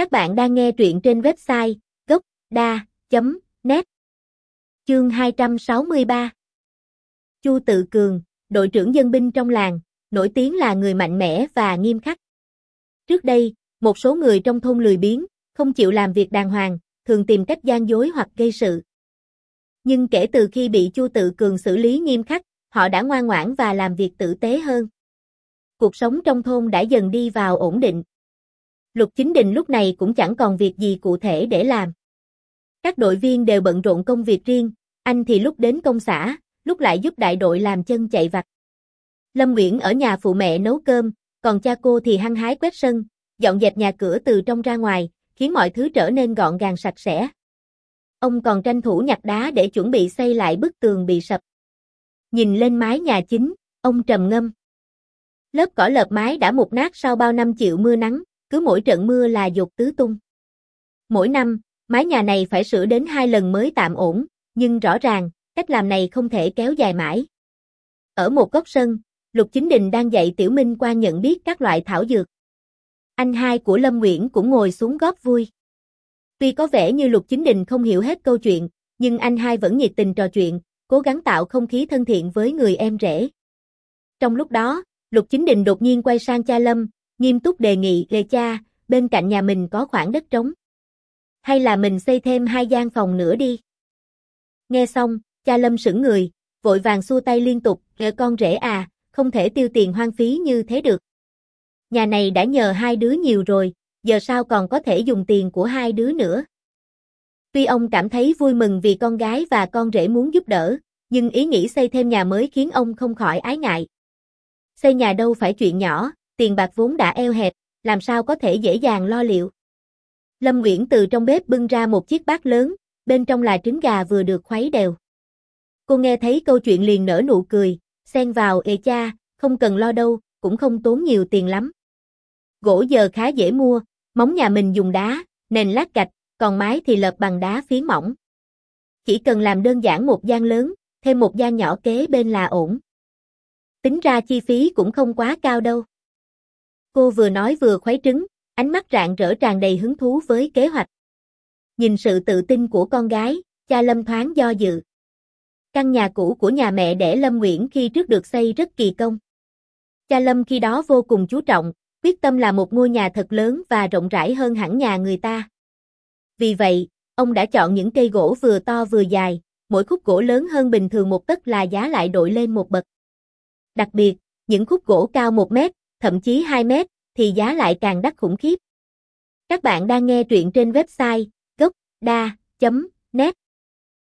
Các bạn đang nghe truyện trên website gốc.da.net Chương 263 Chu Tự Cường, đội trưởng dân binh trong làng, nổi tiếng là người mạnh mẽ và nghiêm khắc. Trước đây, một số người trong thôn lười biếng, không chịu làm việc đàng hoàng, thường tìm cách gian dối hoặc gây sự. Nhưng kể từ khi bị Chu Tự Cường xử lý nghiêm khắc, họ đã ngoan ngoãn và làm việc tử tế hơn. Cuộc sống trong thôn đã dần đi vào ổn định. Lục Chính Đình lúc này cũng chẳng còn việc gì cụ thể để làm. Các đội viên đều bận rộn công việc riêng, anh thì lúc đến công xã, lúc lại giúp đại đội làm chân chạy vặt. Lâm Nguyễn ở nhà phụ mẹ nấu cơm, còn cha cô thì hăng hái quét sân, dọn dẹp nhà cửa từ trong ra ngoài, khiến mọi thứ trở nên gọn gàng sạch sẽ. Ông còn tranh thủ nhặt đá để chuẩn bị xây lại bức tường bị sập. Nhìn lên mái nhà chính, ông trầm ngâm. Lớp cỏ lợp mái đã mục nát sau bao năm chịu mưa nắng, cứ mỗi trận mưa là dột tứ tung. Mỗi năm, mái nhà này phải sửa đến hai lần mới tạm ổn, nhưng rõ ràng, cách làm này không thể kéo dài mãi. Ở một góc sân, Lục Chính Đình đang dạy Tiểu Minh qua nhận biết các loại thảo dược. Anh hai của Lâm Nguyễn cũng ngồi xuống góp vui. Tuy có vẻ như Lục Chính Đình không hiểu hết câu chuyện, nhưng anh hai vẫn nhiệt tình trò chuyện, cố gắng tạo không khí thân thiện với người em rể. Trong lúc đó, Lục Chính Đình đột nhiên quay sang cha Lâm, nghiêm túc đề nghị lề cha, bên cạnh nhà mình có khoảng đất trống. Hay là mình xây thêm hai gian phòng nữa đi. Nghe xong, cha Lâm sững người, vội vàng xua tay liên tục, con rể à, không thể tiêu tiền hoang phí như thế được. Nhà này đã nhờ hai đứa nhiều rồi, giờ sao còn có thể dùng tiền của hai đứa nữa. Tuy ông cảm thấy vui mừng vì con gái và con rể muốn giúp đỡ, nhưng ý nghĩ xây thêm nhà mới khiến ông không khỏi ái ngại. Xây nhà đâu phải chuyện nhỏ, tiền bạc vốn đã eo hẹp, làm sao có thể dễ dàng lo liệu. Lâm Nguyễn từ trong bếp bưng ra một chiếc bát lớn, bên trong là trứng gà vừa được khuấy đều. Cô nghe thấy câu chuyện liền nở nụ cười, xen vào ê cha, không cần lo đâu, cũng không tốn nhiều tiền lắm. Gỗ giờ khá dễ mua, móng nhà mình dùng đá, nền lát gạch, còn mái thì lợp bằng đá phía mỏng. Chỉ cần làm đơn giản một gian lớn, thêm một gian nhỏ kế bên là ổn. Tính ra chi phí cũng không quá cao đâu. Cô vừa nói vừa khuấy trứng, ánh mắt rạng rỡ tràn đầy hứng thú với kế hoạch. Nhìn sự tự tin của con gái, cha Lâm thoáng do dự. Căn nhà cũ của nhà mẹ đẻ Lâm Nguyễn khi trước được xây rất kỳ công. Cha Lâm khi đó vô cùng chú trọng, quyết tâm là một ngôi nhà thật lớn và rộng rãi hơn hẳn nhà người ta. Vì vậy, ông đã chọn những cây gỗ vừa to vừa dài, mỗi khúc gỗ lớn hơn bình thường một tấc là giá lại đội lên một bậc. Đặc biệt, những khúc gỗ cao 1 mét, thậm chí 2 mét, thì giá lại càng đắt khủng khiếp. Các bạn đang nghe truyện trên website gocda.net